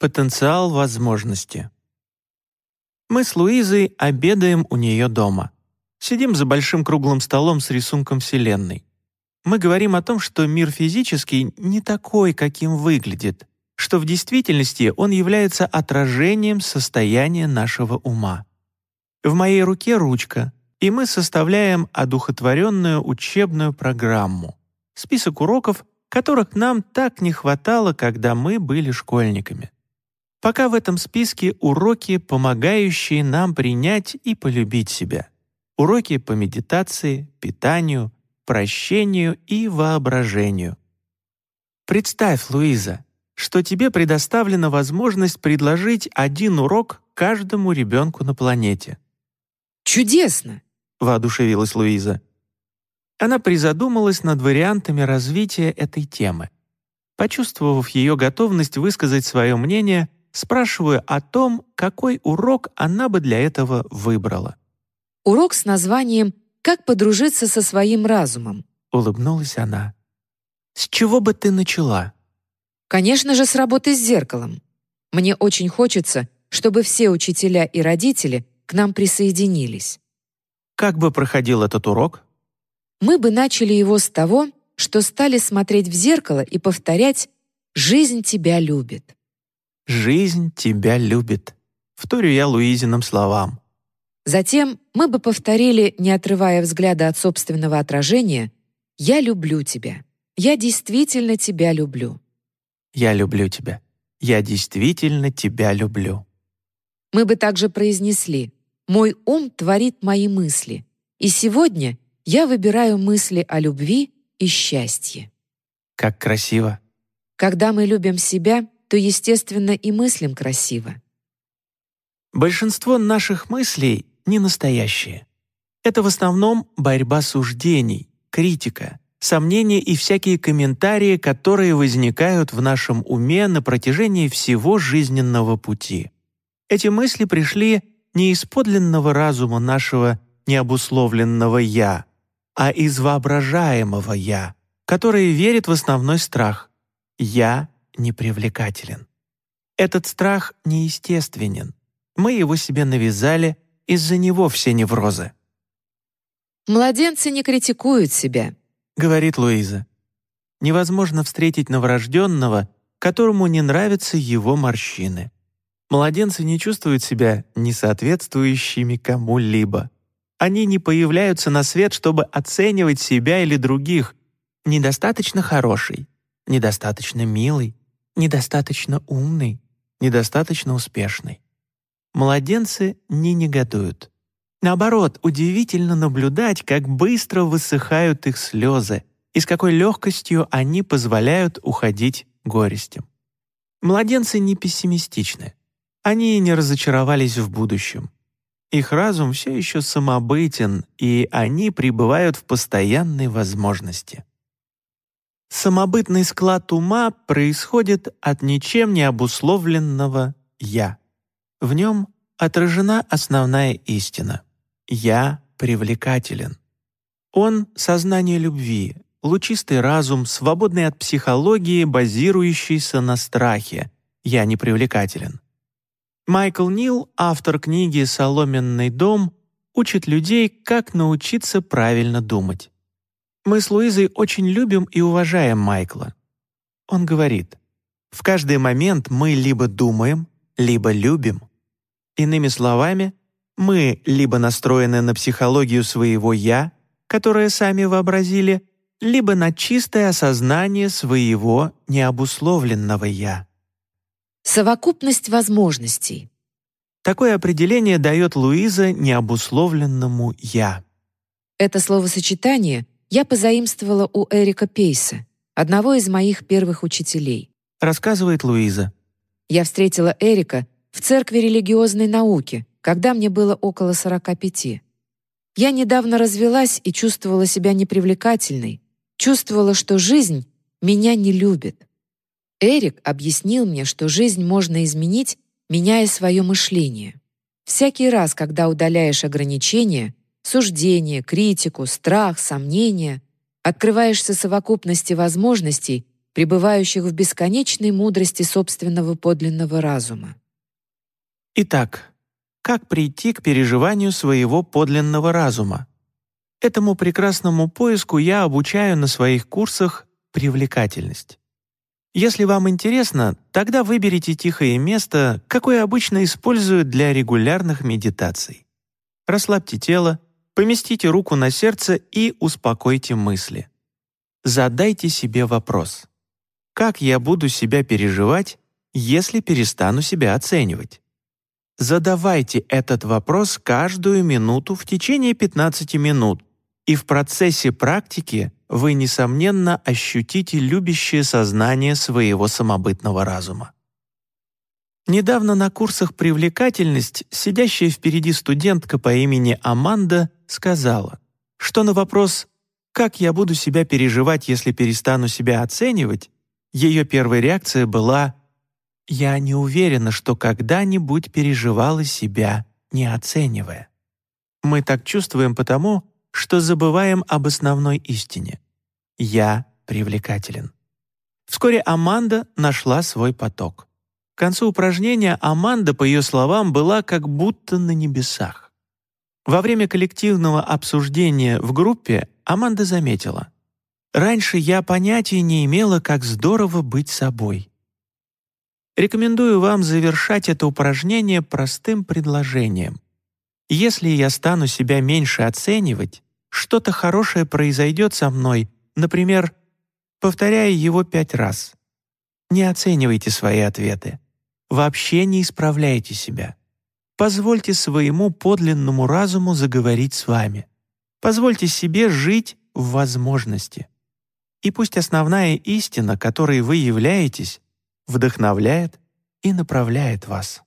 Потенциал возможности. Мы с Луизой обедаем у нее дома. Сидим за большим круглым столом с рисунком Вселенной. Мы говорим о том, что мир физический не такой, каким выглядит, что в действительности он является отражением состояния нашего ума. В моей руке ручка, и мы составляем одухотворенную учебную программу, список уроков, которых нам так не хватало, когда мы были школьниками. Пока в этом списке уроки, помогающие нам принять и полюбить себя. Уроки по медитации, питанию, прощению и воображению. Представь, Луиза, что тебе предоставлена возможность предложить один урок каждому ребенку на планете. «Чудесно!» — воодушевилась Луиза. Она призадумалась над вариантами развития этой темы. Почувствовав ее готовность высказать свое мнение, спрашиваю о том, какой урок она бы для этого выбрала. «Урок с названием «Как подружиться со своим разумом», — улыбнулась она. «С чего бы ты начала?» «Конечно же, с работы с зеркалом. Мне очень хочется, чтобы все учителя и родители к нам присоединились». «Как бы проходил этот урок?» Мы бы начали его с того, что стали смотреть в зеркало и повторять «Жизнь тебя любит». «Жизнь тебя любит», — вторю я Луизиным словам. Затем мы бы повторили, не отрывая взгляда от собственного отражения, «Я люблю тебя. Я действительно тебя люблю». «Я люблю тебя. Я действительно тебя люблю». Мы бы также произнесли «Мой ум творит мои мысли, и сегодня я выбираю мысли о любви и счастье». Как красиво. Когда мы любим себя, то, естественно, и мыслим красиво. Большинство наших мыслей не настоящие. Это в основном борьба суждений, критика, сомнения и всякие комментарии, которые возникают в нашем уме на протяжении всего жизненного пути. Эти мысли пришли не из подлинного разума нашего необусловленного «я», а из воображаемого «я», которое верит в основной страх «я непривлекателен». Этот страх неестественен. Мы его себе навязали, из-за него все неврозы. «Младенцы не критикуют себя», — говорит Луиза. «Невозможно встретить новорожденного, которому не нравятся его морщины. Младенцы не чувствуют себя несоответствующими кому-либо. Они не появляются на свет, чтобы оценивать себя или других. Недостаточно хороший, недостаточно милый, недостаточно умный, недостаточно успешный. Младенцы не негодуют. Наоборот, удивительно наблюдать, как быстро высыхают их слезы и с какой легкостью они позволяют уходить горестям. Младенцы не пессимистичны. Они не разочаровались в будущем. Их разум все еще самобытен, и они пребывают в постоянной возможности. Самобытный склад ума происходит от ничем не обусловленного «я». В нем отражена основная истина. «Я привлекателен». Он — сознание любви, лучистый разум, свободный от психологии, базирующийся на страхе. «Я не привлекателен». Майкл Нил, автор книги «Соломенный дом», учит людей, как научиться правильно думать. Мы с Луизой очень любим и уважаем Майкла. Он говорит, «В каждый момент мы либо думаем, либо любим. Иными словами, мы либо настроены на психологию своего «я», которое сами вообразили, либо на чистое осознание своего необусловленного «я». Совокупность возможностей. Такое определение дает Луиза необусловленному «я». Это словосочетание я позаимствовала у Эрика Пейса, одного из моих первых учителей. Рассказывает Луиза. Я встретила Эрика в церкви религиозной науки, когда мне было около 45. Я недавно развелась и чувствовала себя непривлекательной, чувствовала, что жизнь меня не любит. Эрик объяснил мне, что жизнь можно изменить, меняя свое мышление. Всякий раз, когда удаляешь ограничения, суждения, критику, страх, сомнения, открываешься совокупности возможностей, пребывающих в бесконечной мудрости собственного подлинного разума. Итак, как прийти к переживанию своего подлинного разума? Этому прекрасному поиску я обучаю на своих курсах «Привлекательность». Если вам интересно, тогда выберите тихое место, какое обычно используют для регулярных медитаций. Расслабьте тело, поместите руку на сердце и успокойте мысли. Задайте себе вопрос. Как я буду себя переживать, если перестану себя оценивать? Задавайте этот вопрос каждую минуту в течение 15 минут, и в процессе практики вы, несомненно, ощутите любящее сознание своего самобытного разума. Недавно на курсах «Привлекательность» сидящая впереди студентка по имени Аманда сказала, что на вопрос «Как я буду себя переживать, если перестану себя оценивать?» ее первая реакция была «Я не уверена, что когда-нибудь переживала себя, не оценивая». Мы так чувствуем потому, что забываем об основной истине. «Я привлекателен». Вскоре Аманда нашла свой поток. К концу упражнения Аманда, по ее словам, была как будто на небесах. Во время коллективного обсуждения в группе Аманда заметила. «Раньше я понятия не имела, как здорово быть собой. Рекомендую вам завершать это упражнение простым предложением. Если я стану себя меньше оценивать, что-то хорошее произойдет со мной, например, повторяя его пять раз. Не оценивайте свои ответы. Вообще не исправляйте себя. Позвольте своему подлинному разуму заговорить с вами. Позвольте себе жить в возможности. И пусть основная истина, которой вы являетесь, вдохновляет и направляет вас.